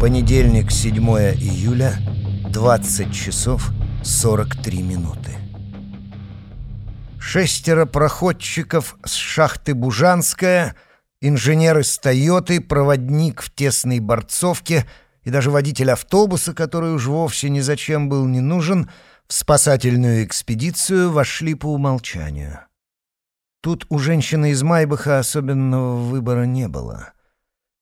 Понедельник, 7 июля, 20 часов 43 минуты. Шестеро проходчиков с шахты Бужанская, инженер из «Тойоты», проводник в тесной борцовке и даже водитель автобуса, который уж вовсе ни зачем был не нужен, в спасательную экспедицию вошли по умолчанию. Тут у женщины из Майбаха особенного выбора не было.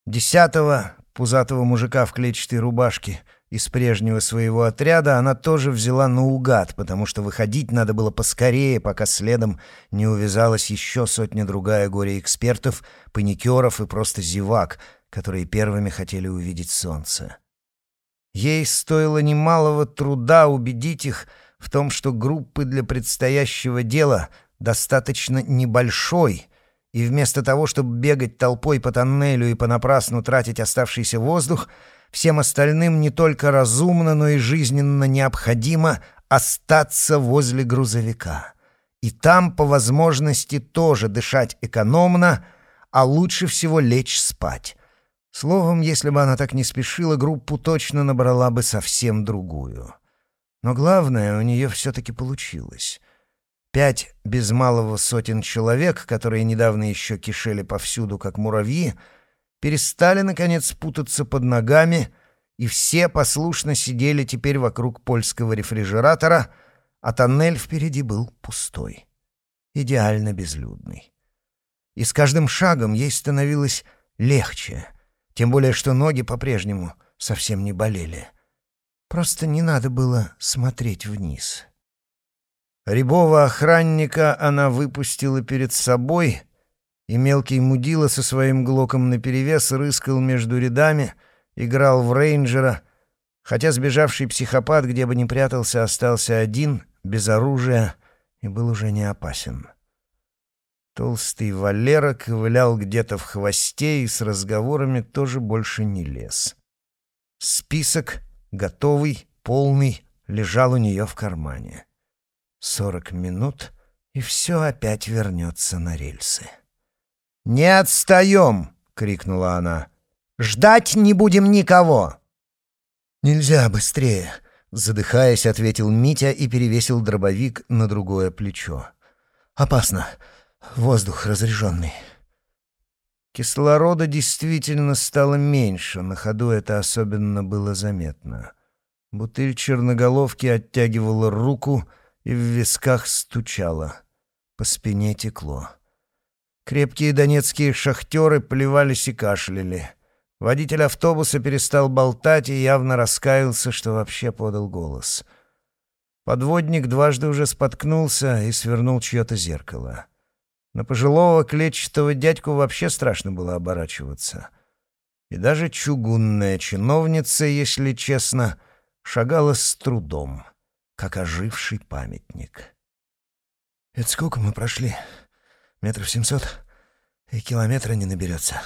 Десятого, пузатого мужика в клетчатой рубашке из прежнего своего отряда она тоже взяла наугад, потому что выходить надо было поскорее, пока следом не увязалась еще сотня-другая горе-экспертов, паникеров и просто зевак, которые первыми хотели увидеть солнце. Ей стоило немалого труда убедить их в том, что группы для предстоящего дела — достаточно небольшой, и вместо того, чтобы бегать толпой по тоннелю и понапрасну тратить оставшийся воздух, всем остальным не только разумно, но и жизненно необходимо остаться возле грузовика. И там, по возможности, тоже дышать экономно, а лучше всего лечь спать. Словом, если бы она так не спешила, группу точно набрала бы совсем другую. Но главное, у нее все-таки получилось. Пять без малого сотен человек, которые недавно еще кишели повсюду, как муравьи, перестали, наконец, путаться под ногами, и все послушно сидели теперь вокруг польского рефрижератора, а тоннель впереди был пустой, идеально безлюдный. И с каждым шагом ей становилось легче, тем более что ноги по-прежнему совсем не болели. Просто не надо было смотреть вниз». Рябого охранника она выпустила перед собой, и мелкий мудила со своим глоком наперевес рыскал между рядами, играл в рейнджера, хотя сбежавший психопат, где бы ни прятался, остался один, без оружия, и был уже не опасен. Толстый Валера ковылял где-то в хвосте и с разговорами тоже больше не лез. Список, готовый, полный, лежал у нее в кармане. Сорок минут, и все опять вернется на рельсы. «Не отстаем!» — крикнула она. «Ждать не будем никого!» «Нельзя быстрее!» — задыхаясь, ответил Митя и перевесил дробовик на другое плечо. «Опасно. Воздух разреженный». Кислорода действительно стало меньше, на ходу это особенно было заметно. Бутыль черноголовки оттягивала руку, и в висках стучало. По спине текло. Крепкие донецкие шахтеры плевались и кашляли. Водитель автобуса перестал болтать и явно раскаялся, что вообще подал голос. Подводник дважды уже споткнулся и свернул чье-то зеркало. На пожилого клетчатого дядьку вообще страшно было оборачиваться. И даже чугунная чиновница, если честно, шагала с трудом — как оживший памятник. «Это сколько мы прошли? Метров семьсот? И километра не наберется».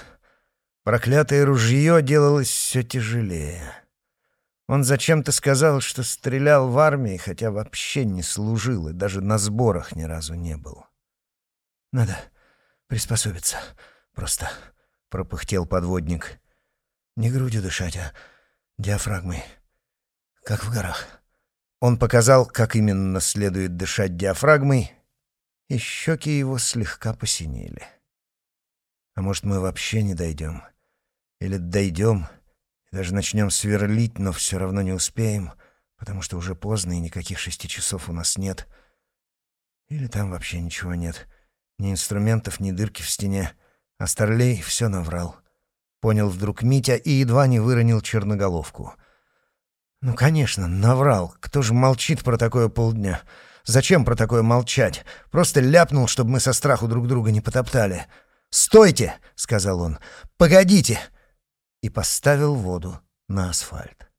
Проклятое ружье делалось все тяжелее. Он зачем-то сказал, что стрелял в армии, хотя вообще не служил и даже на сборах ни разу не был. «Надо приспособиться. Просто», — пропыхтел подводник. «Не грудью дышать, а диафрагмой, как в горах». Он показал, как именно следует дышать диафрагмой, и щеки его слегка посинели. А может, мы вообще не дойдем? Или дойдем и даже начнем сверлить, но все равно не успеем, потому что уже поздно и никаких шести часов у нас нет. Или там вообще ничего нет. Ни инструментов, ни дырки в стене. А Старлей все наврал. Понял вдруг Митя и едва не выронил черноголовку — ну, конечно, наврал. Кто же молчит про такое полдня? Зачем про такое молчать? Просто ляпнул, чтобы мы со страху друг друга не потоптали. «Стойте!» — сказал он. «Погодите!» И поставил воду на асфальт.